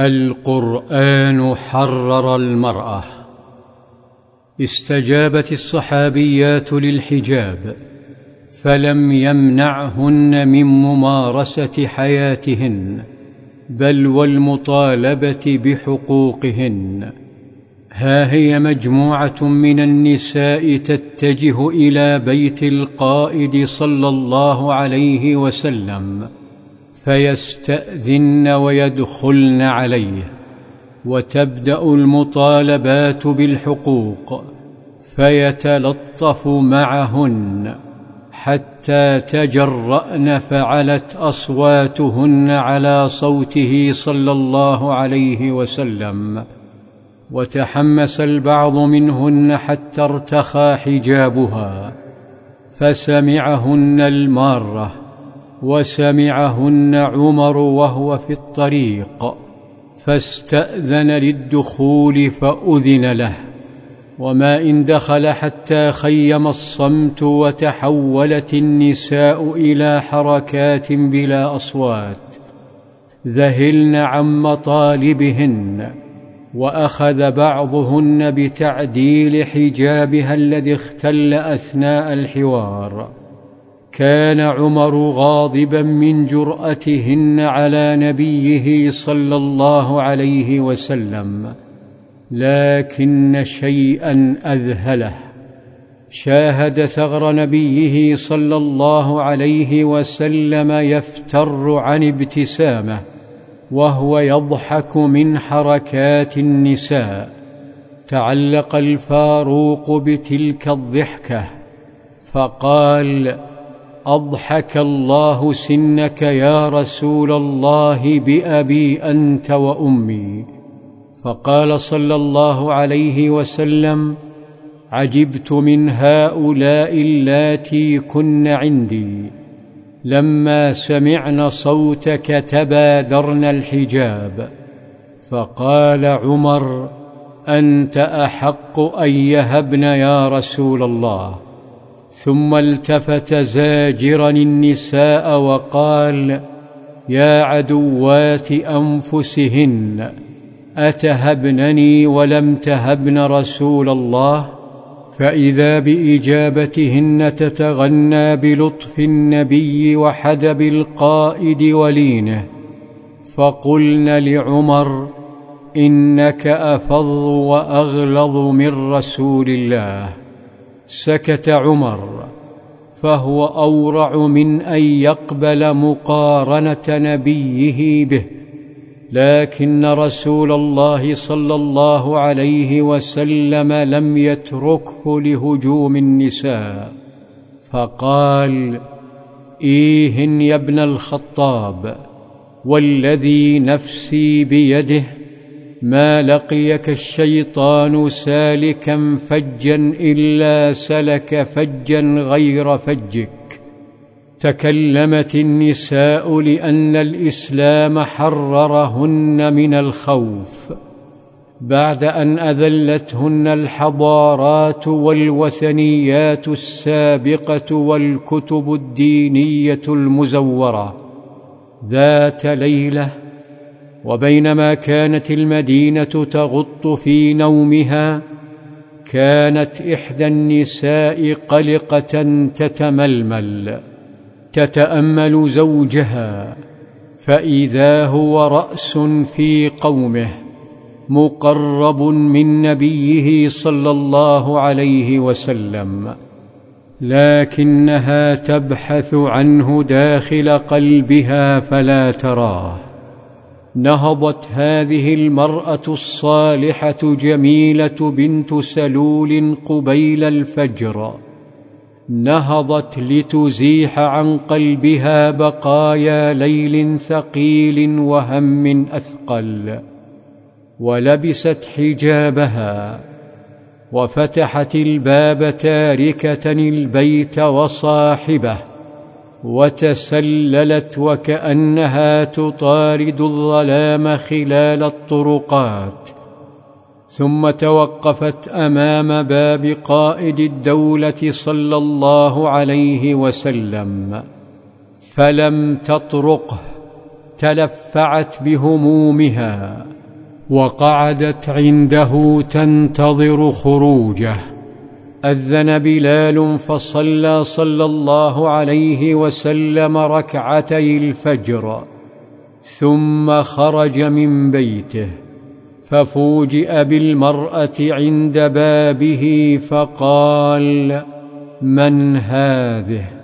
القرآن حرر المرأة. استجابت الصحابيات للحجاب فلم يمنعهن من ممارسة حياتهن بل والمطالبة بحقوقهن. ها هي مجموعة من النساء تتجه إلى بيت القائد صلى الله عليه وسلم. فيستأذن ويدخلن عليه وتبدأ المطالبات بالحقوق فيتلطف معهن حتى تجرأن فعلت أصواتهن على صوته صلى الله عليه وسلم وتحمس البعض منهن حتى ارتخى حجابها فسمعهن المارة وسمعهن عمر وهو في الطريق فاستأذن للدخول فأذن له. وما إن دخل حتى خيم الصمت وتحولت النساء إلى حركات بلا أصوات. ذهلن عن مطالبهن وأخذ بعضهن بتعديل حجابها الذي اختل أثناء الحوار. كان عمر غاضبا من جرأتهن على نبيه صلى الله عليه وسلم لكن شيئا أذهله. شاهد ثغر نبيه صلى الله عليه وسلم يفتر عن ابتسامة وهو يضحك من حركات النساء. تعلق الفاروق بتلك الضحكة فقال أضحك الله سنك يا رسول الله بأبي أنت وأمي. فقال صلى الله عليه وسلم عجبت من هؤلاء اللاتي كن عندي. لما سمعن صوتك تبادرن الحجاب. فقال عمر أنت أحق أن يهبن يا رسول الله. ثم التفت زاجرا النساء وقال يا عدوات أنفسهن أتهبنني ولم تهبن رسول الله؟ فإذا بإجابتهن تتغنى بلطف النبي وحدب القائد ولينه. فقلن لعمر إنك افظ وأغلظ من رسول الله. سكت عمر فهو أورع من أن يقبل مقارنة نبيه به. لكن رسول الله صلى الله عليه وسلم لم يتركه لهجوم النساء فقال إيه يا ابن الخطاب والذي نفسي بيده ما لقيك الشيطان سالكا فجا إلا سلك فجا غير فجك. تكلمت النساء لأن الإسلام حررهن من الخوف. بعد أن أذلتهن الحضارات والوثنيات السابقة والكتب الدينية المزورة. ذات ليلة وبينما كانت المدينة تغط في نومها كانت إحدى النساء قلقة تتململ تتأمل زوجها فإذا هو رأس في قومه مقرب من نبيه صلى الله عليه وسلم لكنها تبحث عنه داخل قلبها فلا تراه. نهضت هذه المرأة الصالحة جميلة بنت سلول قبيل الفجر. نهضت لتزيح عن قلبها بقايا ليل ثقيل وهم أثقل. ولبست حجابها وفتحت الباب تاركة البيت وصاحبه. وتسللت وكأنها تطارد الظلام خلال الطرقات ثم توقفت أمام باب قائد الدولة صلى الله عليه وسلم فلم تطرقه تلفعت بهمومها وقعدت عنده تنتظر خروجه. أذن بلال فصلى صلى الله عليه وسلم ركعتي الفجر ثم خرج من بيته ففوجئ بالمرأة عند بابه فقال من هذه؟